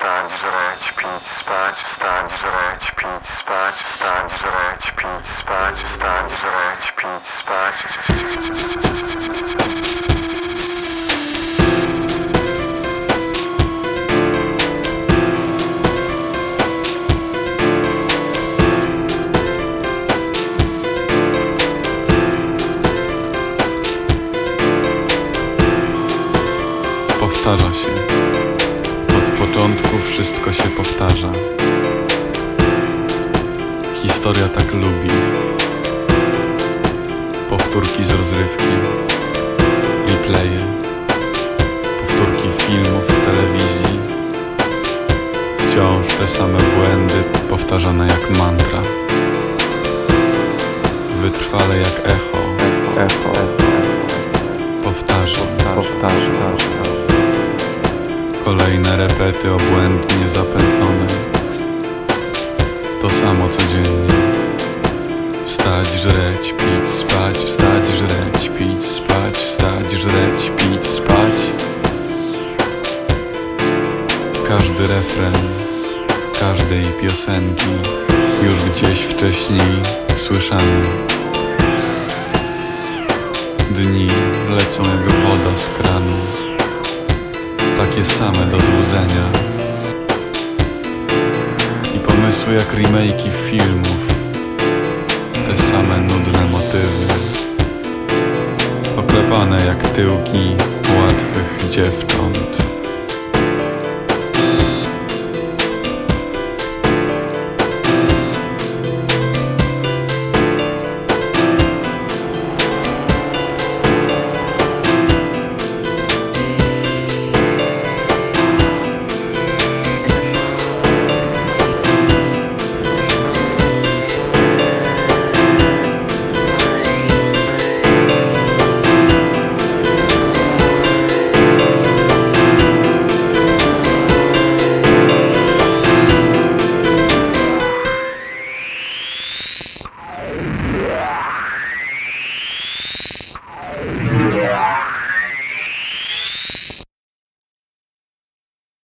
wstać, żreć, pić, spać, wstać, żreć, pić, spać, wstać, żreć, pić, spać, wstać, żreć, pić, spać. Powtarza się. Od początku wszystko się powtarza. Historia tak lubi. Powtórki z rozrywki, replaye, powtórki filmów w telewizji. Wciąż te same błędy, powtarzane jak mantra. Wytrwale jak echo, Echo, powtarzam. powtarzam. Kolejne repety obłędnie zapętlone. To samo codziennie. Wstać, żreć, pić, spać Wstać, żreć, pić, spać Wstać, żreć, pić, spać. Każdy refren Każdej piosenki Już gdzieś wcześniej słyszany. Dni lecą jak woda z kranu takie same do złudzenia. I pomysły jak remake'i filmów. Te same nudne motywy. Oklepane jak tyłki łatwych dziewcząt